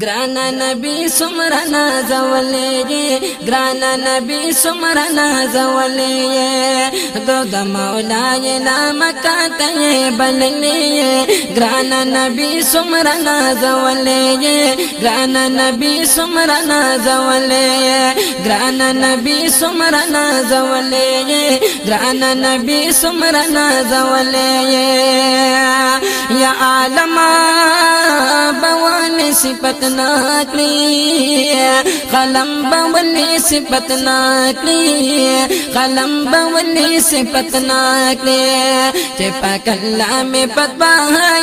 ګران نبی سمر نازولې ګران نبی سمر نازولې دو د مولا یې نام کاته بللې ګران نبی سمر نازولې ګران نبی سمر نازولې ګران نبی سمر نازولې ګران نبی سمر نازولې یا عالم بوا में सिपत ना करी कलम बवन सिपत ना करी कलम बवन सिपत ना चिपा कल्ला में पतवा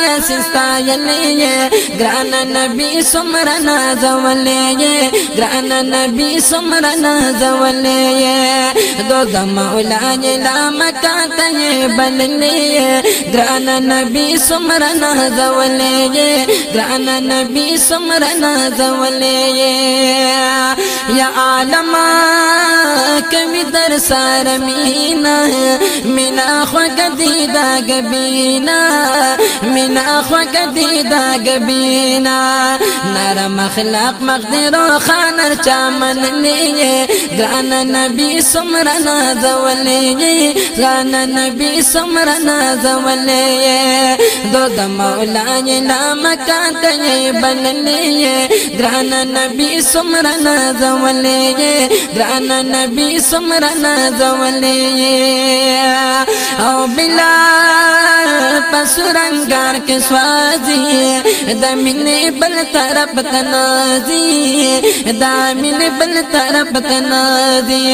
है सिस्तायल ये ग्रान नबी सुमरना जवले ये ग्रान नबी सुमरना जवले ये दो मौला ये लाम का तये बलने ये ग्रान नबी सुमरना ये नबी دی سمر نازولې یا عالم کوي در سار مینا مینا خوګ دې دا غبینا مینا خوګ دې دا نرم اخلاق مقدر خانر چمن نه ګران نبی سمر نازولې ګران نبی سمر نازولې دو دم مولا نام کا راغلې ګران نبی سمره نازولې ګران نبی سمره نازولې او بلال سرنګار کې سوازي د مینې بل طرف ته نازي د مینې بل طرف ته نازي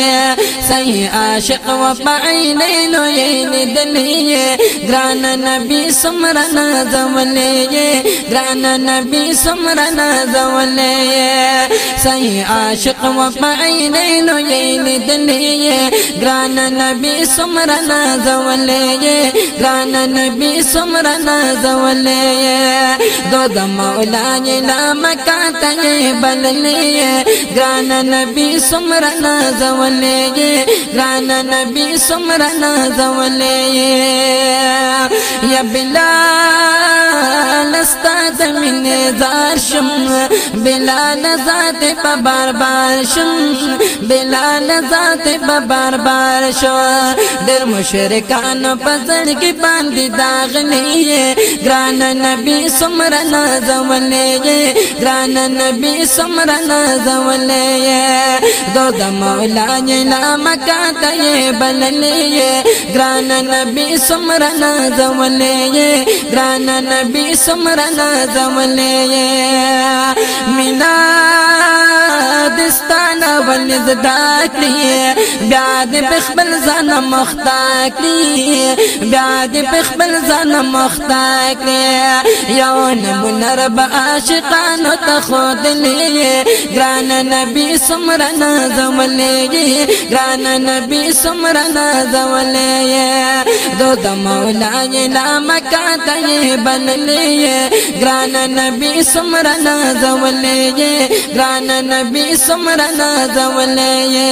صحیح عاشق و پعینې نو یې دلې ګران نبی سمرن زولې ګران نبی سمرن زولې صحیح عاشق و پعینې نو یې دلې ګران نبی سمرن زولې ګران نبی سمر نازولې دود مولا یې نام کاته بللې ګران نبی سمر نازولې ګران نبی سمر نازولې یا بلال ستا زمین زار شم بلا نزات پا بار بار شم بلا نزات پا بار بار شو در مشرکان و پزر کی باندی داغ لیے گران نبی سمر نازا ولیے گران نبی سمر نازا دو دا مولا جنا مکاتا یہ بل لیے گران ګران نبی سمرنا زولې ګران نبی سمرنا زولې مینا ولې زدا کړی بیا دې په خپل ځان مختا کړی بیا دې په خپل ځان مختا کړی یو نمونه رب عاشقانو ته خود لې ګران نبی سمره نازولې ګران نبی سمره نازولې दो दमौला ये नाम का तय बन लिए ग्रान नबी सुमरन जवले ये ग्रान नबी सुमरन जवले ये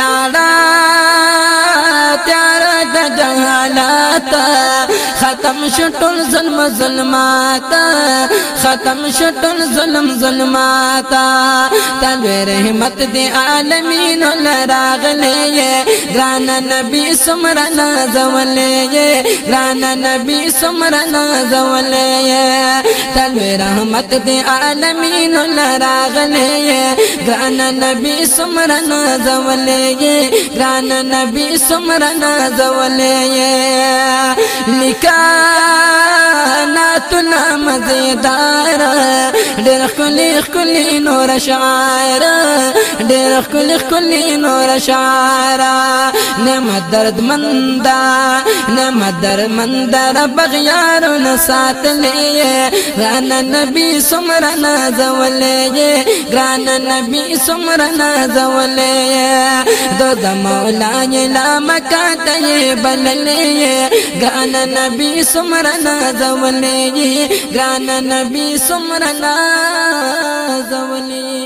लाड़ा د حالات ختم شټل ظلم ظلمات ختم شټل ظلم ظلمات تلوي رحمت دی عالمین لراغلې ګران نبی سمرنا زولې ګران نبی سمرنا زولې تلوي رحمت دی عالمین لراغلې ګران نبی سمرنا زولې ګران نبی سمرنا زولې راولے نکاح نہ تنہ مزیدار ہے ډېر خلې خلې نور شاعر ډېر خلې خلې نور شاعر نعمت درد مندا نعمت در مندر بغیار نسات لئے گران نبی سمرن زولئے گران نبی سمرن زولئے دو دا مولا یلا مکات یہ بللئے گران نبی سمرن زولئے گران نبی سمرن زولی